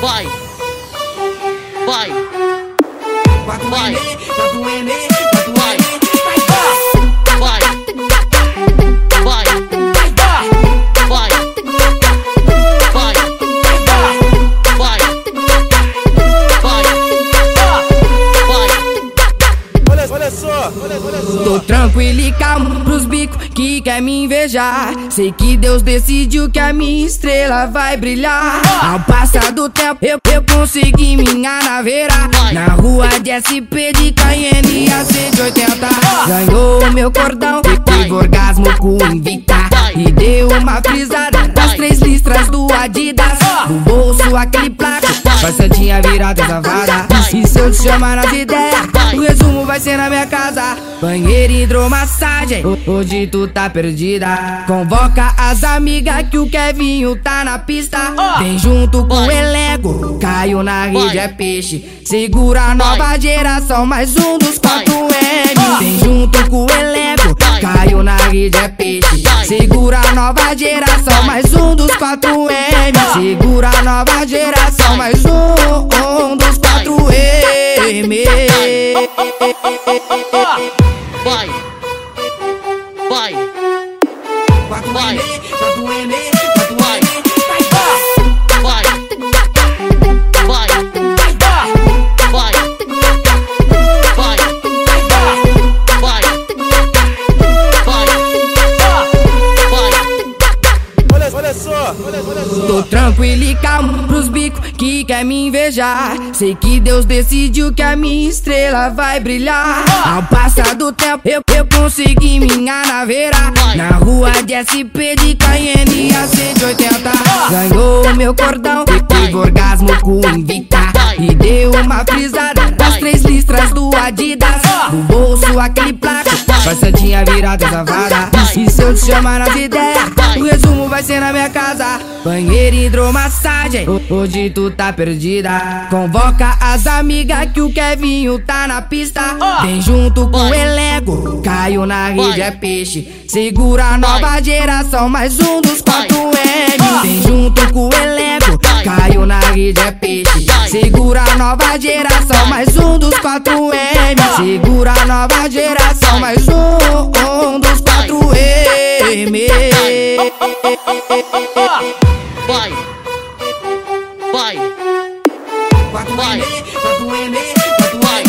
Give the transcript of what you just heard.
Vai. Vai. Vai. Vai. Vai, Vai. Vai. vai, Vai. Vai. Vai. Vai. Vai. Olha, só, olha, olha só. Tranquilo e calmo pros bicos que quer me invejar. Sei que Deus decidiu que a minha estrela vai brilhar. Ao passar do tempo, eu, eu consegui minha naveira. Na rua de SP de Cayenne a 180. Ganhou meu cordão, teve orgasmo com invicta. E deu uma frisada nas três listras do Adidas. No bolso aquele placa, faz santinha virada safada. E se eu te chamar nas ideias, o resumo vai ser na minha casa. Banheiro e hidromassagem, ho- hoje tu tá perdida. Convoca as amigas que o Kevinho tá na pista. Vem junto com o elenco, caiu na rede é peixe. Segura a nova geração, mais um dos quatro M. Vem junto com o elenco, caiu na rede é peixe. Segura a nova geração, mais um dos quatro M. Segura a nova geração, mais um, um dos Vai. Vai. Vai. Tranquilo e calmo pros bicos que quer me invejar. Sei que Deus decidiu que a minha estrela vai brilhar. Ao passar do tempo, eu, eu consegui minha naveira. Na rua de SP de Cayenne a 180. Ganhou meu cordão, teve orgasmo com invicta. E deu uma frisada nas três listras do Adidas. No bolso aquele placa, faz santinha virada safada. E se eu te chamar nas ideias, o resumo vai ser na minha casa. Banheiro e hidromassagem, ho- hoje tu tá perdida. Convoca as amigas que o Kevinho tá na pista. Vem junto com o elenco, caiu na rede é peixe. Segura a nova geração, mais um dos quatro M. Vem junto com o elenco, caiu na rede é peixe. Segura a nova geração, mais um dos quatro M. Segura a nova geração, mais um, um dos quatro M. Vai. Vai. quatro Vai. Vai. N,